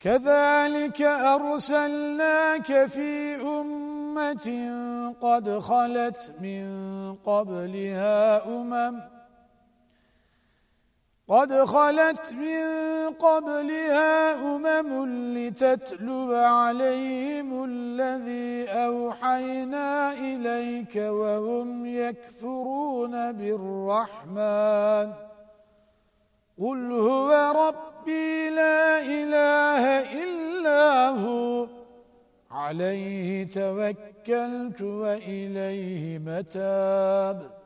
كذلك أرسلناك في أمة قد خلت من قبلها أمم قد خلت من قبلها أمم لتتلو عليهم الذي أوحينا إليك وهم يكفرون بالرحمن قل هو ربي عليه توكلت وإليه متاب.